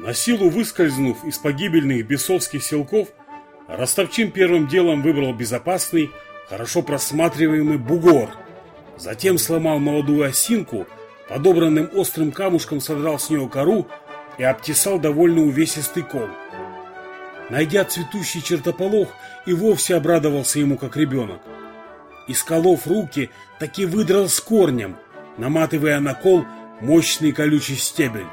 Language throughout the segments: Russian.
На силу выскользнув из погибельных бесовских селков, Ростовчин первым делом выбрал безопасный, хорошо просматриваемый бугор. Затем сломал молодую осинку, подобранным острым камушком содрал с нее кору и обтесал довольно увесистый кол. Найдя цветущий чертополох, и вовсе обрадовался ему как ребенок. Исколов руки, таки выдрал с корнем, наматывая на кол мощный колючий стебель.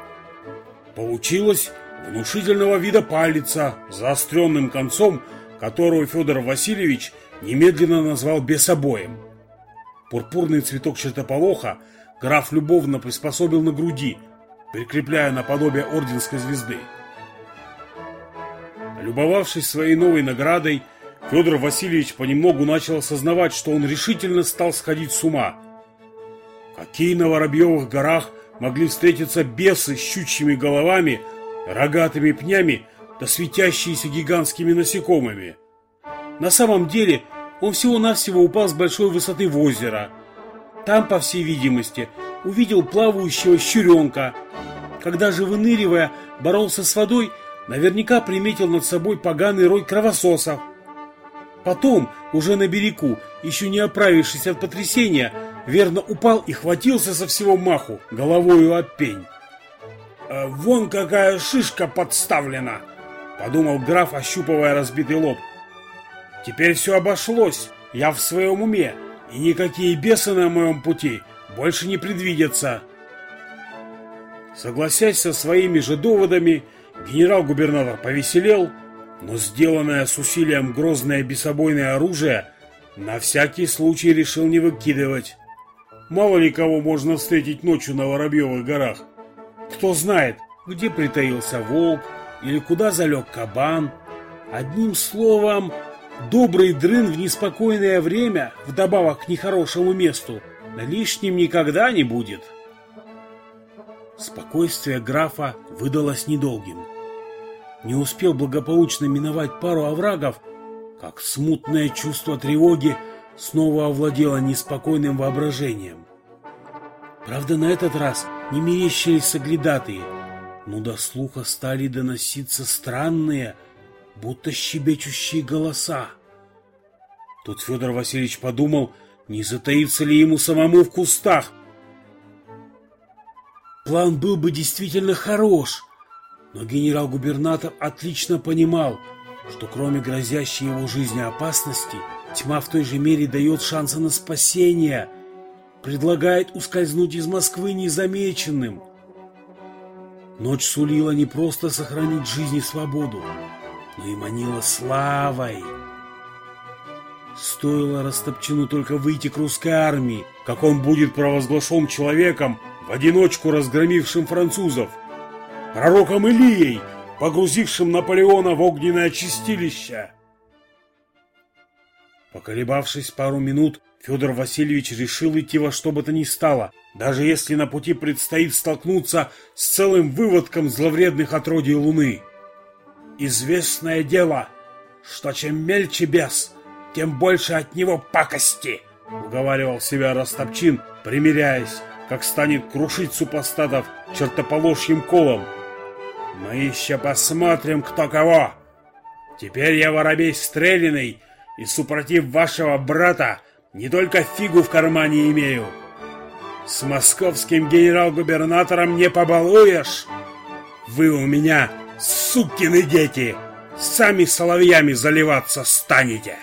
Получилось внушительного вида палица заостренным концом, которую Федор Васильевич немедленно назвал бесобоем. Пурпурный цветок чертополоха граф любовно приспособил на груди, прикрепляя наподобие орденской звезды. Любовавшись своей новой наградой, Федор Васильевич понемногу начал осознавать, что он решительно стал сходить с ума. Какие на Воробьевых горах могли встретиться бесы с щучьими головами, рогатыми пнями да светящиеся гигантскими насекомыми? На самом деле он всего-навсего упал с большой высоты в озеро. Там, по всей видимости, увидел плавающего щуренка. Когда же, выныривая, боролся с водой, наверняка приметил над собой поганый рой кровососов. Потом, уже на берегу, еще не оправившись от потрясения, верно упал и хватился со всего маху головою об пень. «Э, «Вон какая шишка подставлена!» — подумал граф, ощупывая разбитый лоб. «Теперь все обошлось, я в своем уме, и никакие бесы на моем пути больше не предвидятся». Согласясь со своими же доводами, генерал-губернатор повеселел, но сделанное с усилием грозное бесобойное оружие на всякий случай решил не выкидывать. Мало ли кого можно встретить ночью на Воробьевых горах. Кто знает, где притаился волк или куда залег кабан. Одним словом, добрый дрын в неспокойное время, вдобавок к нехорошему месту, лишним никогда не будет. Спокойствие графа выдалось недолгим. Не успел благополучно миновать пару оврагов, как смутное чувство тревоги снова овладело неспокойным воображением. Правда, на этот раз не мерещились соглядатые, но до слуха стали доноситься странные, будто щебечущие голоса. Тут Федор Васильевич подумал, не затаится ли ему самому в кустах. План был бы действительно хорош, но генерал-губернатор отлично понимал, что кроме грозящей его жизни опасности, тьма в той же мере дает шансы на спасение, предлагает ускользнуть из Москвы незамеченным. Ночь сулила не просто сохранить жизнь и свободу, но и манила славой. Стоило Растопчину только выйти к русской армии, как он будет провозглашен человеком, в одиночку разгромившим французов – пророком Илией, погрузившим Наполеона в огненное чистилище. Поколебавшись пару минут, Федор Васильевич решил идти во что бы то ни стало, даже если на пути предстоит столкнуться с целым выводком зловредных отродий Луны. Известное дело, что чем мельче бес, тем больше от него пакости, уговаривал себя Растопчин, примиряясь, как станет крушить супостатов чертоположьим колом, мы еще посмотрим, кто кого. Теперь я воробей стрелянный, и супротив вашего брата не только фигу в кармане имею. С московским генерал-губернатором не побалуешь. Вы у меня, сукины дети, сами соловьями заливаться станете».